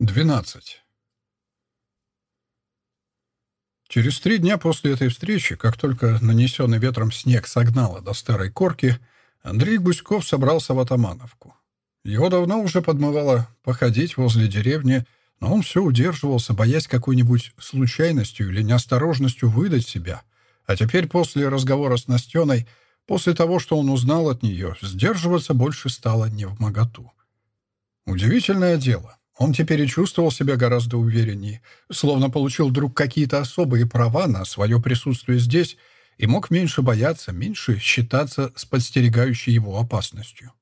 12. Через три дня после этой встречи, как только нанесенный ветром снег согнало до старой корки, Андрей Гуськов собрался в Атамановку. Его давно уже подмывало походить возле деревни, но он все удерживался, боясь какой-нибудь случайностью или неосторожностью выдать себя. А теперь, после разговора с Настеной, после того, что он узнал от нее, сдерживаться больше стало не в моготу. Удивительное дело. Он теперь чувствовал себя гораздо увереннее, словно получил вдруг какие-то особые права на свое присутствие здесь и мог меньше бояться, меньше считаться с подстерегающей его опасностью.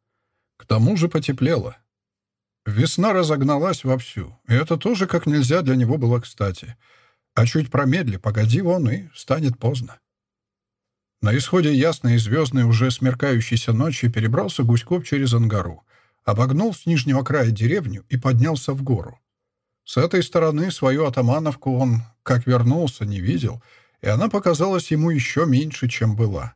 К тому же потеплело. Весна разогналась вовсю, и это тоже как нельзя для него было кстати. А чуть промедли, погоди он, и станет поздно. На исходе ясной и звездной уже смеркающейся ночи перебрался Гуськов через Ангару обогнул с нижнего края деревню и поднялся в гору. С этой стороны свою атамановку он, как вернулся, не видел, и она показалась ему еще меньше, чем была.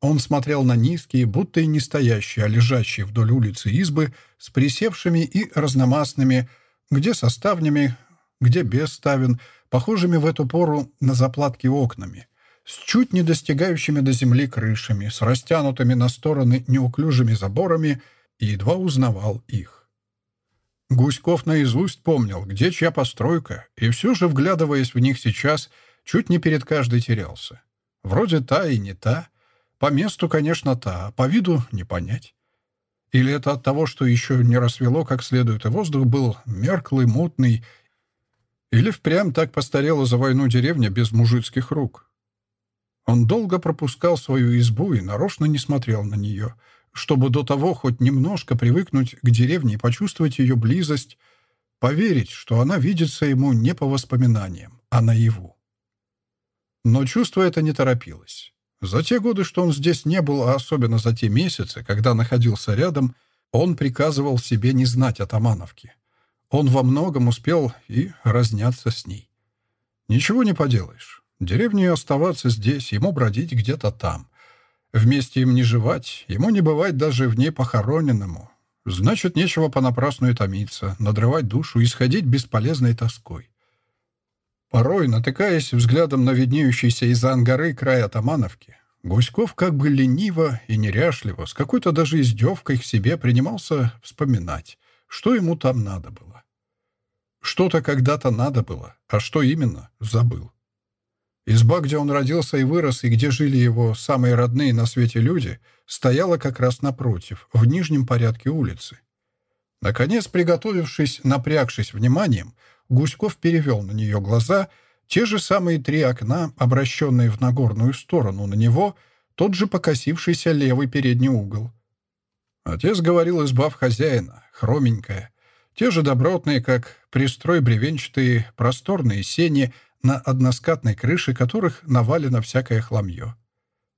Он смотрел на низкие, будто и не стоящие, а лежащие вдоль улицы избы с присевшими и разномастными, где со ставнями, где без ставен, похожими в эту пору на заплатки окнами, с чуть не достигающими до земли крышами, с растянутыми на стороны неуклюжими заборами — и едва узнавал их. Гуськов наизусть помнил, где чья постройка, и все же, вглядываясь в них сейчас, чуть не перед каждой терялся. Вроде та и не та. По месту, конечно, та, а по виду не понять. Или это от того, что еще не рассвело как следует, и воздух был мерклый, мутный, или впрямь так постарела за войну деревня без мужицких рук. Он долго пропускал свою избу и нарочно не смотрел на нее — чтобы до того хоть немножко привыкнуть к деревне и почувствовать ее близость, поверить, что она видится ему не по воспоминаниям, а наяву. Но чувство это не торопилось. За те годы, что он здесь не был, а особенно за те месяцы, когда находился рядом, он приказывал себе не знать атамановки. Он во многом успел и разняться с ней. Ничего не поделаешь. Деревне оставаться здесь, ему бродить где-то там — Вместе им не жевать, ему не бывать даже в ней похороненному. Значит, нечего понапрасну и томиться, надрывать душу и сходить бесполезной тоской. Порой, натыкаясь взглядом на виднеющийся из-за ангары край атамановки, Гуськов как бы лениво и неряшливо, с какой-то даже издевкой к себе принимался вспоминать, что ему там надо было. Что-то когда-то надо было, а что именно, забыл. Из где он родился и вырос, и где жили его самые родные на свете люди, стояла как раз напротив, в нижнем порядке улицы. Наконец, приготовившись, напрягшись вниманием, Гуськов перевел на нее глаза, те же самые три окна, обращенные в Нагорную сторону, на него тот же покосившийся левый передний угол. Отец говорил избав хозяина, хроменькая, те же добротные, как пристрой бревенчатые, просторные сени — на односкатной крыше которых навалено всякое хламье.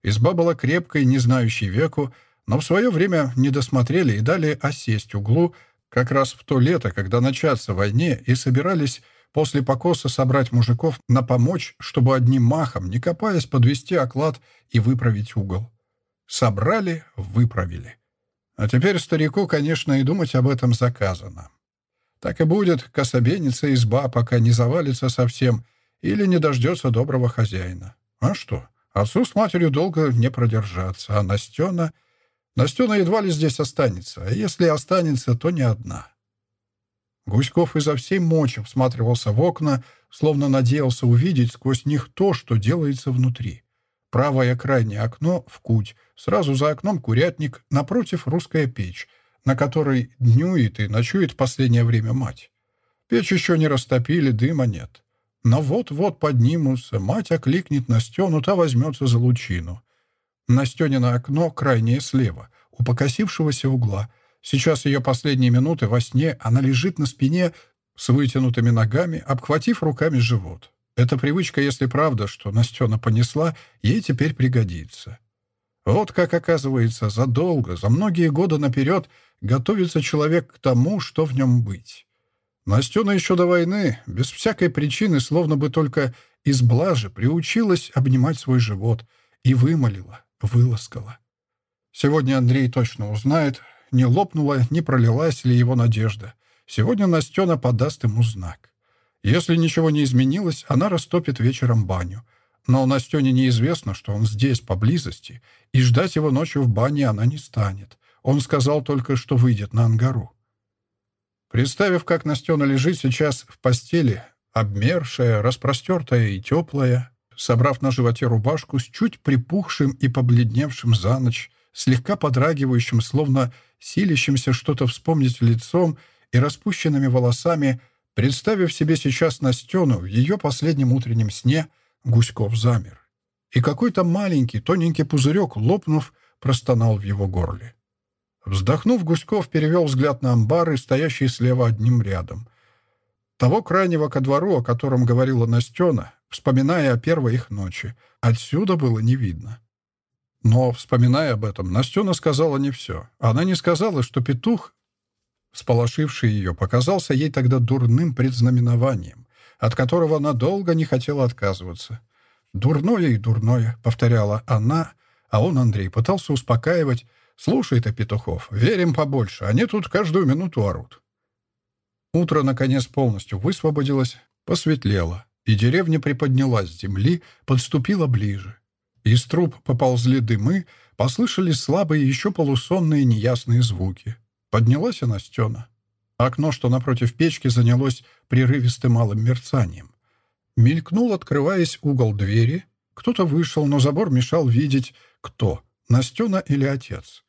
Изба была крепкой, не знающей веку, но в свое время не досмотрели и дали осесть углу как раз в то лето, когда начаться войне, и собирались после покоса собрать мужиков на помочь, чтобы одним махом, не копаясь, подвести оклад и выправить угол. Собрали, выправили. А теперь старику, конечно, и думать об этом заказано. Так и будет кособениться изба, пока не завалится совсем — или не дождется доброго хозяина. А что? Отцу с матерью долго не продержаться, а Настена... Настена едва ли здесь останется, а если останется, то не одна. Гуськов изо всей мочи всматривался в окна, словно надеялся увидеть сквозь них то, что делается внутри. Правое крайнее окно в куть, сразу за окном курятник, напротив русская печь, на которой днюет и ночует последнее время мать. Печь еще не растопили, дыма нет. Но вот-вот поднимутся, мать окликнет Настену, та возьмется за лучину. Настенина окно крайнее слева, у покосившегося угла. Сейчас ее последние минуты во сне она лежит на спине с вытянутыми ногами, обхватив руками живот. Эта привычка, если правда, что Настена понесла, ей теперь пригодится. Вот как, оказывается, задолго, за многие годы наперед готовится человек к тому, что в нем быть. Настена еще до войны, без всякой причины, словно бы только из блажи, приучилась обнимать свой живот и вымолила, выласкала. Сегодня Андрей точно узнает, не лопнула, не пролилась ли его надежда. Сегодня Настена подаст ему знак. Если ничего не изменилось, она растопит вечером баню. Но Настене неизвестно, что он здесь, поблизости, и ждать его ночью в бане она не станет. Он сказал только, что выйдет на ангару. Представив, как Настена лежит сейчас в постели, обмершая, распростертая и теплая, собрав на животе рубашку с чуть припухшим и побледневшим за ночь, слегка подрагивающим, словно силищимся что-то вспомнить лицом и распущенными волосами, представив себе сейчас Настену в ее последнем утреннем сне, Гуськов замер. И какой-то маленький, тоненький пузырек, лопнув, простонал в его горле. Вздохнув, Гуськов перевел взгляд на амбары, стоящие слева одним рядом. Того крайнего ко двору, о котором говорила Настена, вспоминая о первой их ночи, отсюда было не видно. Но, вспоминая об этом, Настена сказала не все. Она не сказала, что петух, сполошивший ее, показался ей тогда дурным предзнаменованием, от которого она долго не хотела отказываться. «Дурное и дурное», — повторяла она, а он, Андрей, пытался успокаивать, «Слушай это, Петухов, верим побольше, а они тут каждую минуту орут». Утро, наконец, полностью высвободилось, посветлело, и деревня приподнялась с земли, подступила ближе. Из труб поползли дымы, послышались слабые, еще полусонные, неясные звуки. Поднялась и Настена. Окно, что напротив печки, занялось прерывистым малым мерцанием. Мелькнул, открываясь, угол двери. Кто-то вышел, но забор мешал видеть, кто — Настена или отец.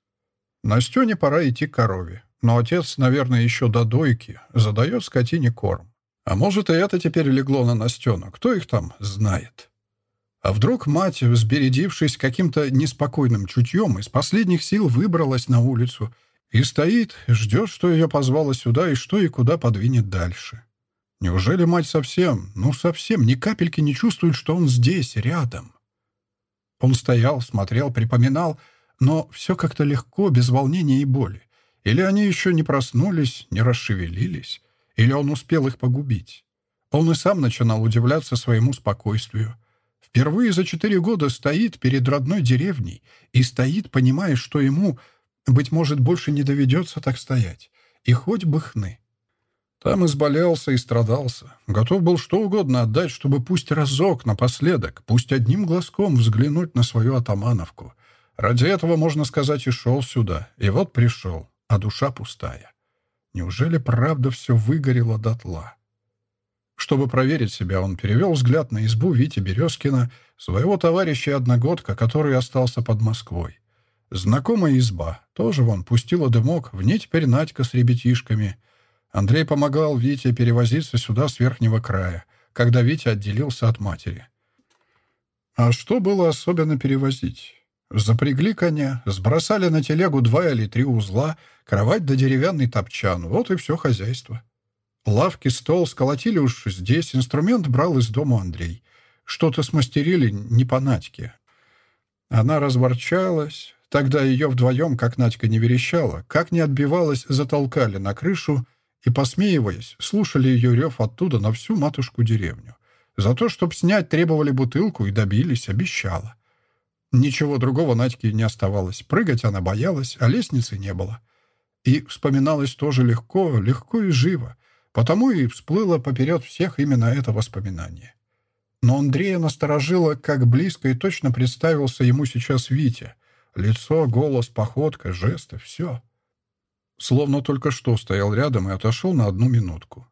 Настюне пора идти к корове, но отец, наверное, еще до дойки задает скотине корм. А может, и это теперь легло на Настена, кто их там знает. А вдруг мать, взбередившись каким-то неспокойным чутьем, из последних сил выбралась на улицу и стоит, ждет, что ее позвало сюда и что и куда подвинет дальше. Неужели мать совсем, ну совсем, ни капельки не чувствует, что он здесь, рядом? Он стоял, смотрел, припоминал — но все как-то легко, без волнения и боли. Или они еще не проснулись, не расшевелились, или он успел их погубить. Он и сам начинал удивляться своему спокойствию. Впервые за четыре года стоит перед родной деревней и стоит, понимая, что ему, быть может, больше не доведется так стоять. И хоть бы хны. Там изболелся и страдался. Готов был что угодно отдать, чтобы пусть разок напоследок, пусть одним глазком взглянуть на свою атамановку — Ради этого можно сказать и шел сюда, и вот пришел, а душа пустая. Неужели правда все выгорело дотла? Чтобы проверить себя, он перевел взгляд на избу Вити Березкина, своего товарища и одногодка, который остался под Москвой. Знакомая изба, тоже вон пустила дымок, в ней теперь Надька с ребятишками. Андрей помогал Вите перевозиться сюда с верхнего края, когда Витя отделился от матери. А что было особенно перевозить? Запрягли коня, сбросали на телегу два или три узла, кровать да деревянный топчан. Вот и все хозяйство. Лавки, стол сколотили уж здесь, инструмент брал из дома Андрей. Что-то смастерили не по Надьке. Она разворчалась. Тогда ее вдвоем, как Надька не верещала, как не отбивалась, затолкали на крышу и, посмеиваясь, слушали ее рев оттуда на всю матушку деревню. За то, чтоб снять, требовали бутылку и добились, обещала. Ничего другого Надьке не оставалось. Прыгать она боялась, а лестницы не было. И вспоминалось тоже легко, легко и живо. Потому и всплыло поперед всех именно это воспоминание. Но Андрея насторожило, как близко и точно представился ему сейчас Витя. Лицо, голос, походка, жесты — все. Словно только что стоял рядом и отошел на одну минутку.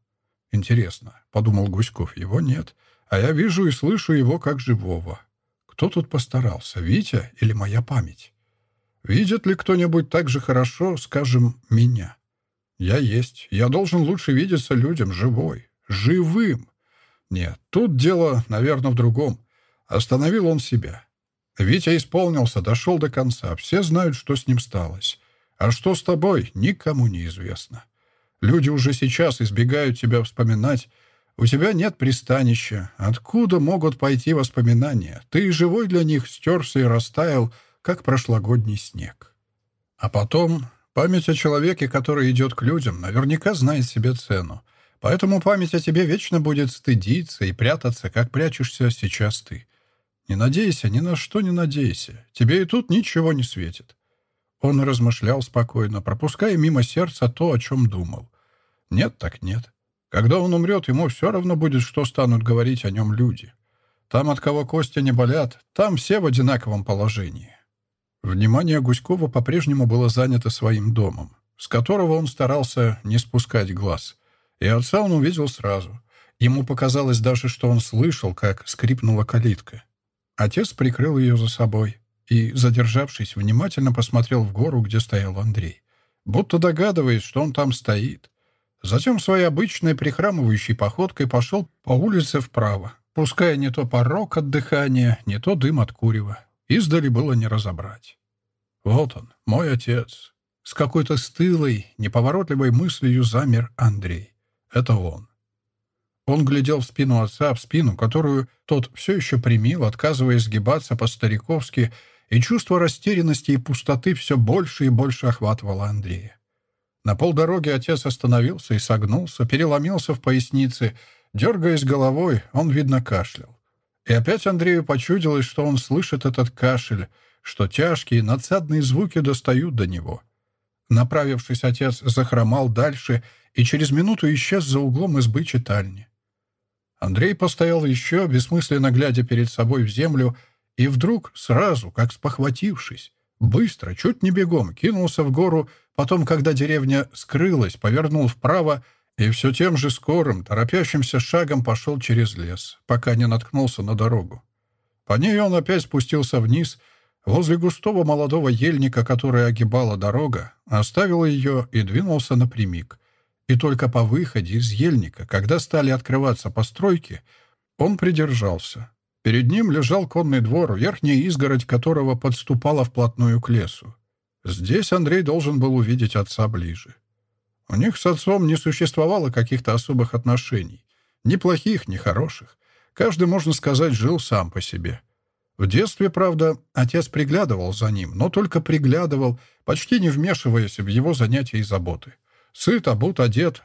«Интересно», — подумал Гуськов, — «его нет, а я вижу и слышу его как живого, кто тут постарался, Витя или моя память? Видит ли кто-нибудь так же хорошо, скажем, меня? Я есть. Я должен лучше видеться людям живой, живым. Нет, тут дело, наверное, в другом. Остановил он себя. Витя исполнился, дошел до конца. Все знают, что с ним сталось. А что с тобой, никому не известно. Люди уже сейчас избегают тебя вспоминать, у тебя нет пристанища. Откуда могут пойти воспоминания? Ты живой для них стерся и растаял, как прошлогодний снег. А потом память о человеке, который идет к людям, наверняка знает себе цену. Поэтому память о тебе вечно будет стыдиться и прятаться, как прячешься сейчас ты. Не надейся, ни на что не надейся. Тебе и тут ничего не светит. Он размышлял спокойно, пропуская мимо сердца то, о чем думал. Нет так нет. Когда он умрет, ему все равно будет, что станут говорить о нем люди. Там, от кого кости не болят, там все в одинаковом положении. Внимание Гуськова по-прежнему было занято своим домом, с которого он старался не спускать глаз. И отца он увидел сразу. Ему показалось даже, что он слышал, как скрипнула калитка. Отец прикрыл ее за собой и, задержавшись, внимательно посмотрел в гору, где стоял Андрей. Будто догадываясь, что он там стоит — Затем своей обычной прихрамывающей походкой пошел по улице вправо, пуская не то порог от дыхания, не то дым от курева. Издали было не разобрать. «Вот он, мой отец!» С какой-то стылой, неповоротливой мыслью замер Андрей. «Это он!» Он глядел в спину отца, в спину, которую тот все еще примил, отказываясь сгибаться по-стариковски, и чувство растерянности и пустоты все больше и больше охватывало Андрея. На полдороге отец остановился и согнулся, переломился в пояснице. Дергаясь головой, он, видно, кашлял. И опять Андрею почудилось, что он слышит этот кашель, что тяжкие, надсадные звуки достают до него. Направившись, отец захромал дальше и через минуту исчез за углом избы читальни. Андрей постоял еще, бессмысленно глядя перед собой в землю, и вдруг, сразу, как спохватившись, быстро, чуть не бегом, кинулся в гору Потом, когда деревня скрылась, повернул вправо и все тем же скорым, торопящимся шагом пошел через лес, пока не наткнулся на дорогу. По ней он опять спустился вниз, возле густого молодого ельника, который огибала дорога, оставил ее и двинулся напрямик. И только по выходе из ельника, когда стали открываться постройки, он придержался. Перед ним лежал конный двор, верхняя изгородь которого подступала вплотную к лесу. Здесь Андрей должен был увидеть отца ближе. У них с отцом не существовало каких-то особых отношений. Ни плохих, ни хороших. Каждый, можно сказать, жил сам по себе. В детстве, правда, отец приглядывал за ним, но только приглядывал, почти не вмешиваясь в его занятия и заботы. Сыт, обут, одет,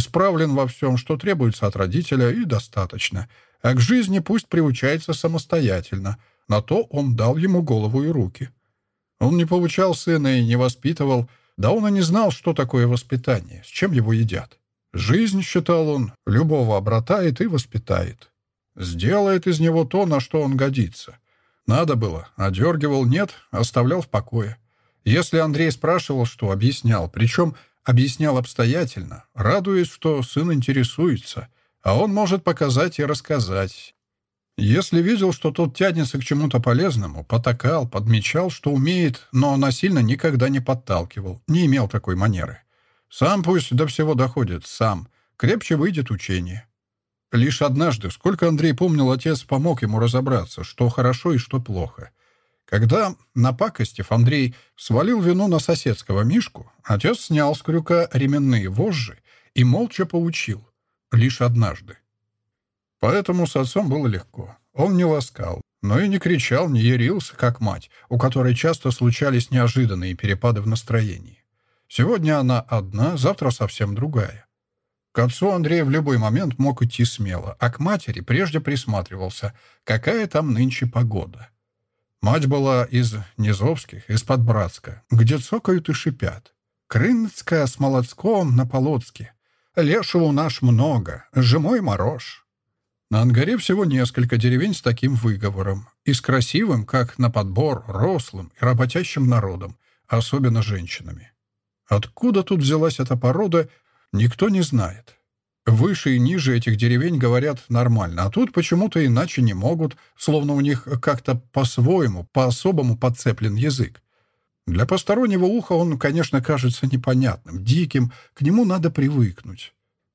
справлен во всем, что требуется от родителя, и достаточно. А к жизни пусть приучается самостоятельно. На то он дал ему голову и руки. Он не получал сына и не воспитывал, да он и не знал, что такое воспитание, с чем его едят. Жизнь, считал он, любого обратает и воспитает. Сделает из него то, на что он годится. Надо было, одергивал «нет», оставлял в покое. Если Андрей спрашивал, что объяснял, причем объяснял обстоятельно, радуясь, что сын интересуется, а он может показать и рассказать, если видел, что тот тянется к чему-то полезному, потакал, подмечал, что умеет, но насильно никогда не подталкивал, не имел такой манеры. Сам пусть до всего доходит, сам. Крепче выйдет учение. Лишь однажды, сколько Андрей помнил, отец помог ему разобраться, что хорошо и что плохо. Когда, напакостив, Андрей свалил вину на соседского Мишку, отец снял с крюка ременные вожжи и молча поучил. Лишь однажды. Поэтому с отцом было легко. Он не ласкал, но и не кричал, не ярился, как мать, у которой часто случались неожиданные перепады в настроении. Сегодня она одна, завтра совсем другая. К отцу Андрей в любой момент мог идти смело, а к матери прежде присматривался, какая там нынче погода. Мать была из Низовских, из-под Братска, где цокают и шипят. Крынцкая с молодцом на Полоцке. Лешего наш много, жимой морож. На ангаре всего несколько деревень с таким выговором. И с красивым, как на подбор, рослым и работящим народом, особенно женщинами. Откуда тут взялась эта порода, никто не знает. Выше и ниже этих деревень говорят нормально, а тут почему-то иначе не могут, словно у них как-то по-своему, по-особому подцеплен язык. Для постороннего уха он, конечно, кажется непонятным, диким, к нему надо привыкнуть.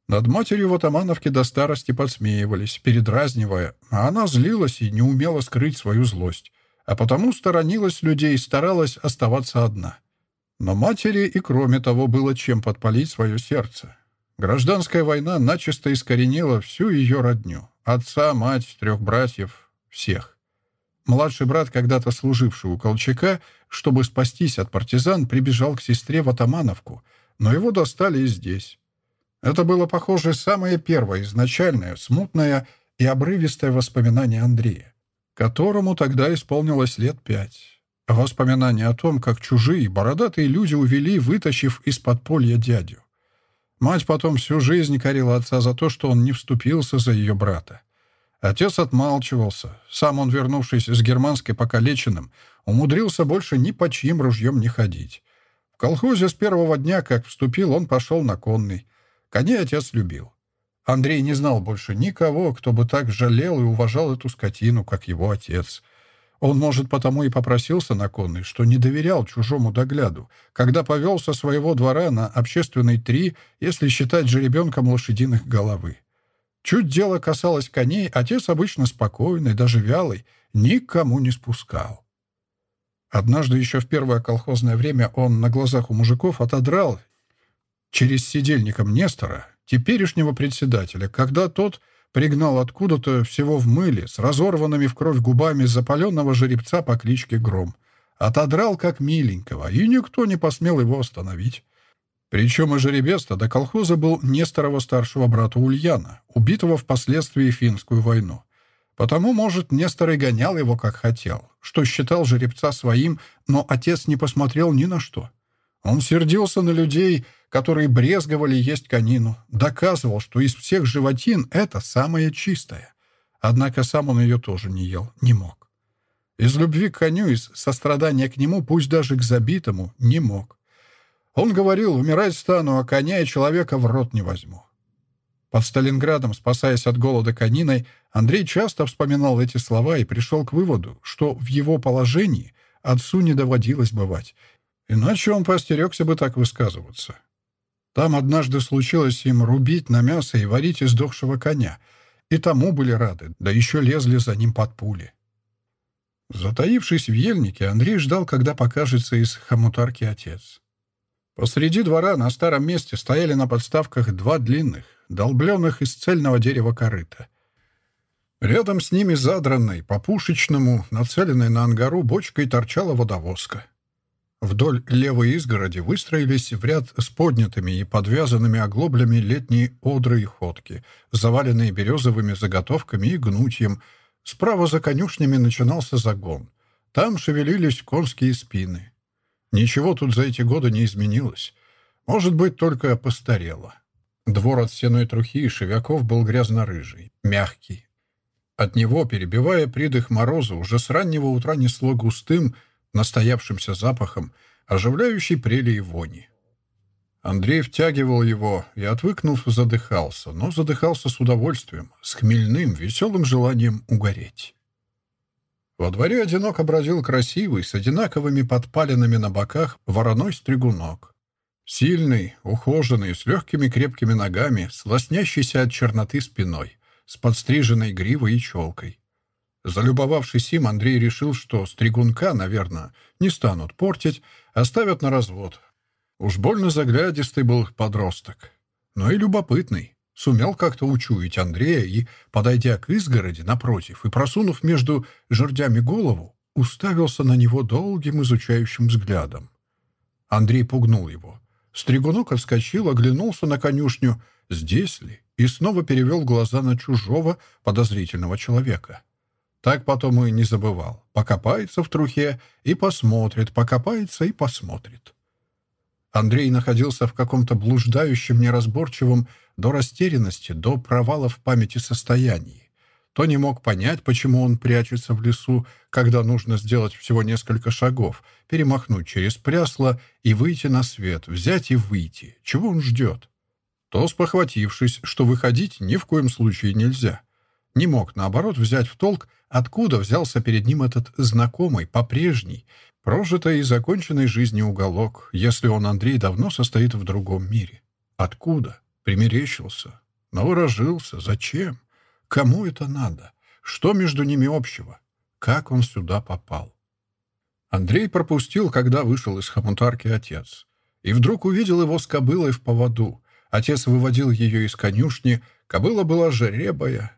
Над матерью Ватамановки до старости подсмеивались, передразнивая, а она злилась и не умела скрыть свою злость, а потому сторонилась людей и старалась оставаться одна. Но матери и кроме того было чем подпалить свое сердце. Гражданская война начисто искоренила всю ее родню. Отца, мать, трех братьев, всех. Младший брат, когда-то служивший у Колчака, чтобы спастись от партизан, прибежал к сестре в Атамановку, но его достали и здесь. Это было похоже самое первое, изначальное, смутное и обрывистое воспоминание Андрея, которому тогда исполнилось лет пять. Воспоминание о том, как чужие бородатые люди увели, вытащив из-под подполья дядю. Мать потом всю жизнь корила отца за то, что он не вступился за ее брата. Отец отмалчивался. Сам он, вернувшись с германской покалеченным, умудрился больше ни по чьим ружьем не ходить. В колхозе с первого дня, как вступил, он пошел на конный. Коней отец любил. Андрей не знал больше никого, кто бы так жалел и уважал эту скотину, как его отец. Он, может, потому и попросился на конный, что не доверял чужому догляду, когда повел со своего двора на общественный три, если считать жеребенком лошадиных головы. Чуть дело касалось коней, отец обычно спокойный, даже вялый, никому не спускал. Однажды еще в первое колхозное время он на глазах у мужиков отодрал через сидельником Нестора, теперешнего председателя, когда тот пригнал откуда-то всего в мыле с разорванными в кровь губами запаленного жеребца по кличке Гром. Отодрал как миленького, и никто не посмел его остановить. Причем и жеребец-то до колхоза был Несторова старшего брата Ульяна, убитого впоследствии финскую войну. Потому, может, Нестор и гонял его, как хотел, что считал жеребца своим, но отец не посмотрел ни на что. Он сердился на людей, которые брезговали есть конину, доказывал, что из всех животин это самое чистое. Однако сам он ее тоже не ел, не мог. Из любви к коню, из сострадания к нему, пусть даже к забитому, не мог. Он говорил, умирать стану, а коня и человека в рот не возьму. Под Сталинградом, спасаясь от голода кониной, Андрей часто вспоминал эти слова и пришел к выводу, что в его положении отцу не доводилось бывать, иначе он постерегся бы так высказываться. Там однажды случилось им рубить на мясо и варить из дохшего коня. И тому были рады, да еще лезли за ним под пули. Затаившись в ельнике, Андрей ждал, когда покажется из хомутарки отец. Посреди двора на старом месте стояли на подставках два длинных, долбленных из цельного дерева корыта. Рядом с ними задранной, по пушечному, нацеленной на ангару бочкой торчала водовозка. Вдоль левой изгороди выстроились в ряд с поднятыми и подвязанными оглоблями летние одры и ходки, заваленные березовыми заготовками и гнутьем. Справа за конюшнями начинался загон. Там шевелились конские спины. Ничего тут за эти годы не изменилось. Может быть, только постарело. Двор от стеной трухи и шевяков был грязно-рыжий, мягкий. От него, перебивая придых мороза, уже с раннего утра несло густым, настоявшимся запахом, оживляющей прели и вони. Андрей втягивал его и, отвыкнув, задыхался, но задыхался с удовольствием, с хмельным, веселым желанием угореть. Во дворе одинок образил красивый, с одинаковыми подпалинами на боках, вороной стригунок. Сильный, ухоженный, с легкими крепкими ногами, с лоснящейся от черноты спиной, с подстриженной гривой и челкой. Залюбовавшись им, Андрей решил, что стригунка, наверное, не станут портить, оставят на развод. Уж больно заглядистый был подросток. Но и любопытный. Сумел как-то учуять Андрея и, подойдя к изгороди напротив и просунув между жердями голову, уставился на него долгим изучающим взглядом. Андрей пугнул его. Стригунок отскочил, оглянулся на конюшню «Здесь ли?» и снова перевел глаза на чужого подозрительного человека. Так потом и не забывал. Покопается в трухе и посмотрит, покопается и посмотрит. Андрей находился в каком-то блуждающем, неразборчивом до растерянности, до провала в памяти состоянии. То не мог понять, почему он прячется в лесу, когда нужно сделать всего несколько шагов, перемахнуть через прясло и выйти на свет, взять и выйти. Чего он ждет? То спохватившись, что выходить ни в коем случае нельзя — не мог, наоборот, взять в толк, откуда взялся перед ним этот знакомый, попрежний, прожитой и законченной жизни уголок, если он, Андрей, давно состоит в другом мире. Откуда? Примерещился. Но урожился? Зачем? Кому это надо? Что между ними общего? Как он сюда попал? Андрей пропустил, когда вышел из хомутарки отец. И вдруг увидел его с кобылой в поводу. Отец выводил ее из конюшни. Кобыла была жеребая,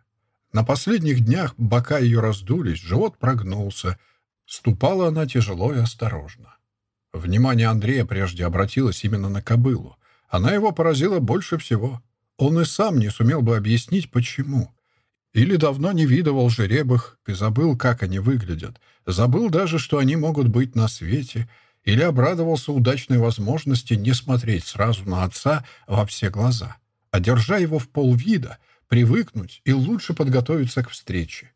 на последних днях бока ее раздулись, живот прогнулся. Ступала она тяжело и осторожно. Внимание Андрея прежде обратилось именно на кобылу. Она его поразила больше всего. Он и сам не сумел бы объяснить, почему. Или давно не видывал жеребых и забыл, как они выглядят. Забыл даже, что они могут быть на свете. Или обрадовался удачной возможности не смотреть сразу на отца во все глаза, а держа его в полвида — привыкнуть и лучше подготовиться к встрече.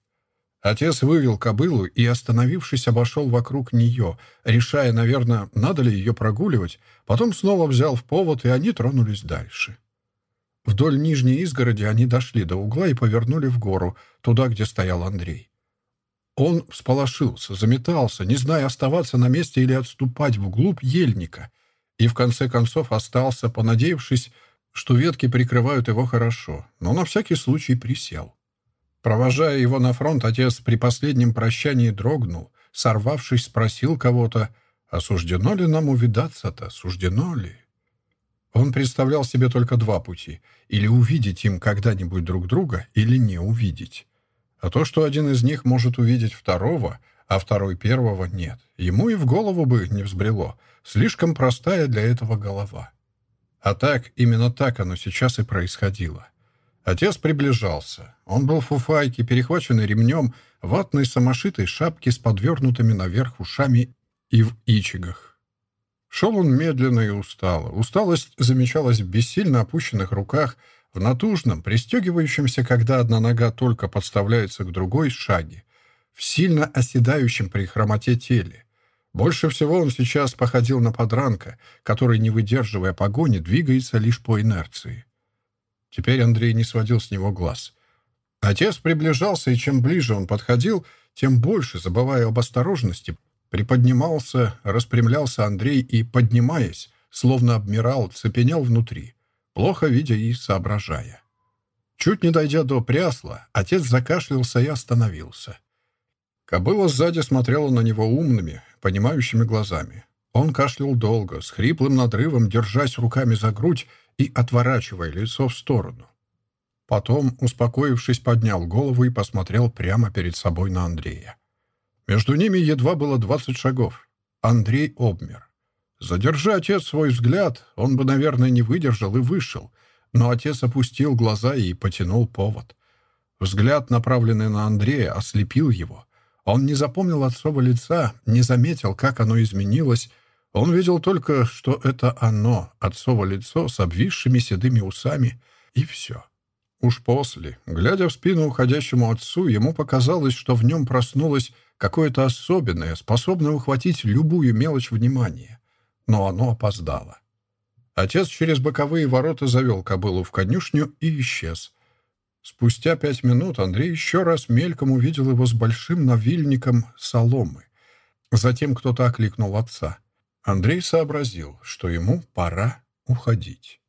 Отец вывел кобылу и, остановившись, обошел вокруг нее, решая, наверное, надо ли ее прогуливать, потом снова взял в повод, и они тронулись дальше. Вдоль нижней изгороди они дошли до угла и повернули в гору, туда, где стоял Андрей. Он всполошился, заметался, не зная, оставаться на месте или отступать вглубь ельника, и в конце концов остался, понадеявшись, что ветки прикрывают его хорошо, но на всякий случай присел. Провожая его на фронт, отец при последнем прощании дрогнул, сорвавшись, спросил кого-то, «А «Осуждено ли нам увидаться-то? Суждено ли?» Он представлял себе только два пути — или увидеть им когда-нибудь друг друга, или не увидеть. А то, что один из них может увидеть второго, а второй первого нет, ему и в голову бы не взбрело. Слишком простая для этого голова. А так, именно так оно сейчас и происходило. Отец приближался. Он был в фуфайке, перехваченный ремнем, ватной самошитой шапки с подвернутыми наверх ушами и в ичигах. Шел он медленно и устало. Усталость замечалась в бессильно опущенных руках, в натужном, пристегивающемся, когда одна нога только подставляется к другой, шаге, в сильно оседающем при хромоте теле. Больше всего он сейчас походил на подранка, который, не выдерживая погони, двигается лишь по инерции. Теперь Андрей не сводил с него глаз. Отец приближался, и чем ближе он подходил, тем больше, забывая об осторожности, приподнимался, распрямлялся Андрей и, поднимаясь, словно обмирал, цепенел внутри, плохо видя и соображая. Чуть не дойдя до прясла, отец закашлялся и остановился. Кобыла сзади смотрела на него умными, понимающими глазами. Он кашлял долго, с хриплым надрывом, держась руками за грудь и отворачивая лицо в сторону. Потом, успокоившись, поднял голову и посмотрел прямо перед собой на Андрея. Между ними едва было двадцать шагов. Андрей обмер. Задержи отец свой взгляд, он бы, наверное, не выдержал и вышел, но отец опустил глаза и потянул повод. Взгляд, направленный на Андрея, ослепил его — он не запомнил отцова лица, не заметил, как оно изменилось. Он видел только, что это оно, отцово лицо с обвисшими седыми усами, и все. Уж после, глядя в спину уходящему отцу, ему показалось, что в нем проснулось какое-то особенное, способное ухватить любую мелочь внимания. Но оно опоздало. Отец через боковые ворота завел кобылу в конюшню и исчез. Спустя пять минут Андрей еще раз мельком увидел его с большим навильником соломы. Затем кто-то окликнул отца. Андрей сообразил, что ему пора уходить.